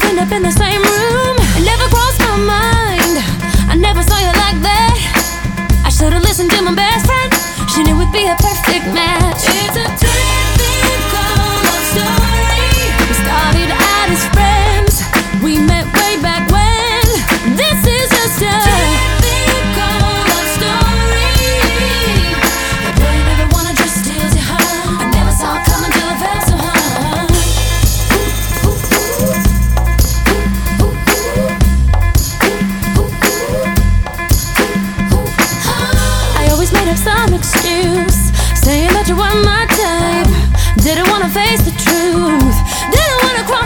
We've been up in the same room. excuse, saying that you weren't my type. Didn't wanna face the truth, didn't wanna cry.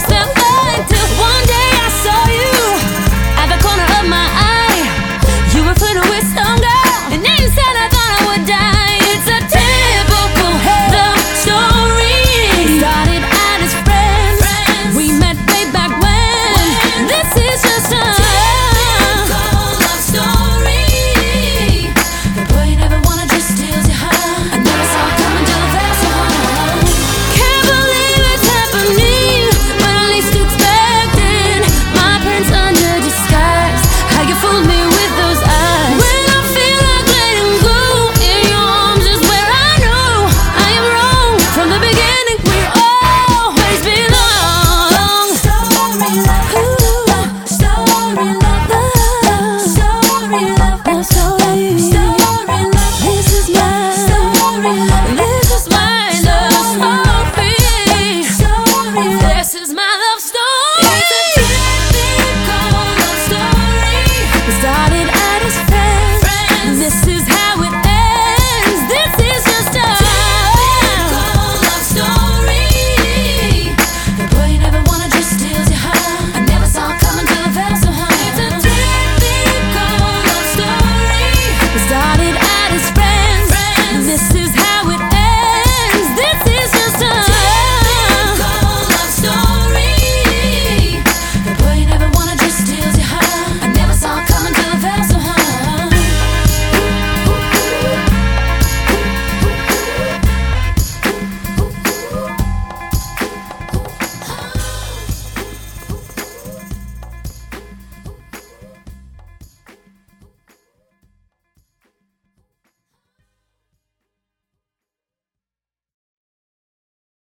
is my